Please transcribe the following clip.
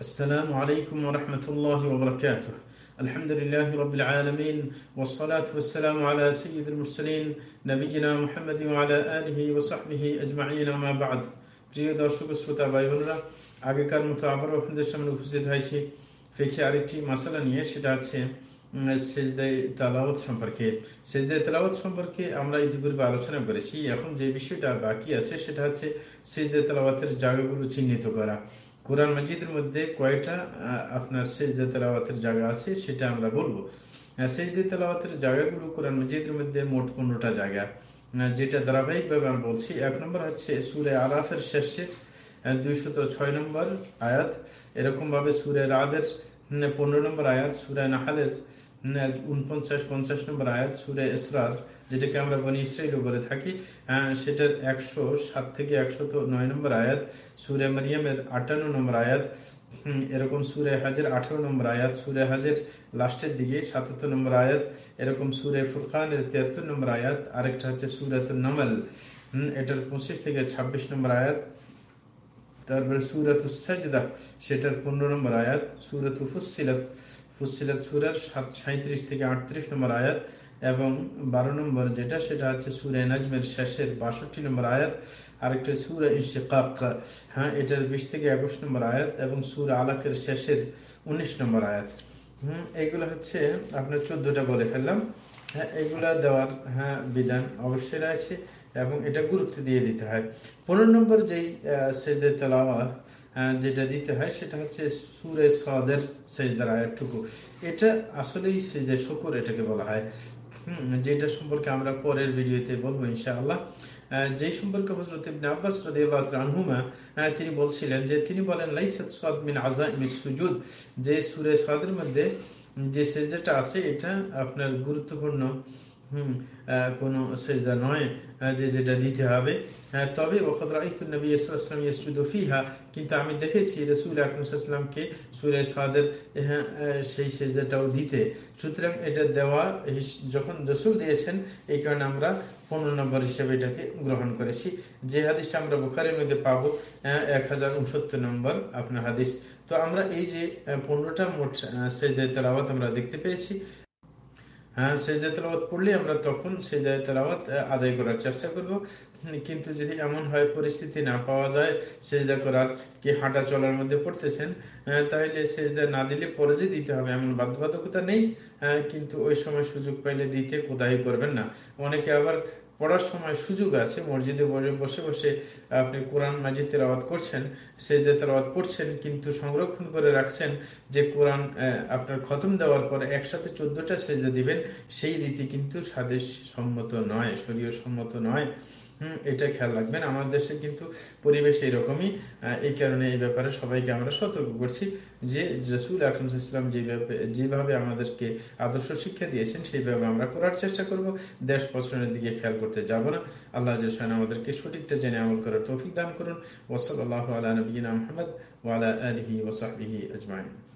السلام عليكم ورحمة الله وبركاته الحمد لله رب العالمين والصلاة والسلام على سيد المرسلين نبينا محمد وعلى آله وصحبه أجمعين ما بعد প্রিয় দর্শক শ্রোতা ভাই বোনেরা আগেকার মতো আবারও আপনাদের সামনে উপস্থিত হয়েছি ফেকে আরেকটি মশালা নিয়ে সেটা হচ্ছে সেজদাই তালাওয়াত সম্পর্কে সেজদাই তালাওয়াত সম্পর্কে আমরা ইতিপূর্বে আলোচনা করেছি এখন যে বিষয়টা বাকি আছে সেটা হচ্ছে সেজদাই তালাওয়াতের জায়গাগুলো চিহ্নিত করা কোরআন মসজিদের মধ্যে কয়টা আপনার সেজদা তেলাওয়াতের জায়গা আছে সেটা আমরা বলব। সেজদা তেলাওয়াতের জায়গাগুলো কোরআন মসজিদের মধ্যে মোট পনেরোটা জায়গা। যেটা ধারাবাহিকভাবে আমি বলছি, এক নম্বর হচ্ছে সুরে আরাফের শেষে দুইশত ছয় নম্বর আয়াত। এরকমভাবে সুরে রাদের পনেরো নম্বর আয়াত, সুরে নাহালের উনপঞ্চাশ, পঞ্চাশ নম্বর আয়াত, সুরে যেটাকে আমরা থাকি সেটার একশো সাত থেকে একশো নয় নম্বর আয়াত, সুরে আটান্ন নম্বর আয়াত এরকম সুরে হাজের নম্বর আয়াত, সুরে হাজের লাস্টের দিকে সাতাত্তর নম্বর আয়াত, এরকম সুরে ফুরকানের তিয়াত্তর নম্বর আয়াত, আরেকটা হচ্ছে সুরাত নমল এটার পঁচিশ থেকে ২৬ নম্বর আয়াত, তারপরে সুরাত সেটার পনেরো নম্বর আয়াত, সুরাত ফুসিলাত সুরার সাঁত্রিশ থেকে আটত্রিশ নম্বর আয়াত এবং বারো নম্বর যেটা, সেটা হচ্ছে সুরে নাজমের শেষের বাষট্টি নম্বর আয়াত। আরেকটা সুরা ইশিকাক হ্যাঁ এটার বিশ থেকে একুশ নম্বর আয়াত এবং সুর আলাকের শেষের উনিশ নম্বর আয়াত। হম, এগুলো হচ্ছে আপনার চোদ্দটা বলে ফেললাম। হ্যাঁ এগুলা দেওয়ার হ্যাঁ বিধান অবশ্যই রয়েছে এবং এটা গুরুত্ব দিয়ে দিতে হয়। পনেরো নম্বর যেই সেজদের তেলাওয়া যেটা দিতে হয় সেটা হচ্ছে সুরে সদের সেজদার আয়াতটুকু। এটা আসলেই সেজদে শকুর এটাকে বলা হয়। যেটা সম্পর্কে আমরা পরের ভিডিওতে বলব ইনশাআল্লাহ। যে সম্পর্কে হজরত আব্বাস রানহুমা তিনি বলছিলেন যে, তিনি বলেন লাইসাদ সাদ মিন সুজুদ যে সুরে সাদের মধ্যে যে সেজদাটা আছে, এটা আপনার গুরুত্বপূর্ণ। হম কোনো সেজদা নয় যে যেটা দিতে হবে। তবে ফিহা, কিন্তু আমি দেখেছি রসুল আকরমকে সুরে সাদের সেই সেজদাটাও দিতে। সুতরাং এটা দেওয়া যখন রসুল দিয়েছেন, এই কারণে আমরা পনেরো নম্বর হিসেবে এটাকে গ্রহণ করেছি। যে হাদিসটা আমরা বুখারের মধ্যে পাবো এক হাজার উনসত্তর নম্বর আপনার হাদিস। তো আমরা এই যে পনেরোটা মোট সেজদায় তেলাওয়াত আমরা দেখতে পেয়েছি। হ্যাঁ আদায় করার চেষ্টা করব। কিন্তু যদি এমন হয় পরিস্থিতি না পাওয়া যায়, সেজদা করার কি হাঁটা চলার মধ্যে পড়তেছেন তাহলে সেজদা না দিলে পরে যে দিতে হবে এমন বাধ্যবাধকতা নেই। কিন্তু ওই সময় সুযোগ পাইলে দিতে কোদাই করবেন না। অনেকে আবার পড়ার সময় সুযোগ আছে, মসজিদে বসে বসে আপনি কোরআন মাজিদ তেলাওয়াত করছেন সেই তেলাওয়াত পড়ছেন, কিন্তু সংরক্ষণ করে রাখছেন যে কোরআন আপনার খতম দেওয়ার পরে একসাথে চোদ্দটা সেজদা দিবেন, সেই রীতি কিন্তু স্বাদেশ সম্মত নয় শরীয় সম্মত নয়। হম, এটা খেয়াল রাখবেন। আমার দেশে কিন্তু পরিবেশ এইরকমই। এই কারণে এই ব্যাপারে সবাইকে আমরা সতর্ক করছি যে রসুল আকরম ইসলাম যেভাবে আমাদেরকে আদর্শ শিক্ষা দিয়েছেন, সেইভাবে আমরা করার চেষ্টা করব। দেশ পছন্দের দিকে খেয়াল করতে যাব না। আল্লাহ জসান আমাদেরকে সঠিকটা জেনে আমল করার তৌফিক দান করুন। ওসল আল্লাহ আলা নবীন আহমদ ওয়ালা আলহি ওসাহি আজমাইন।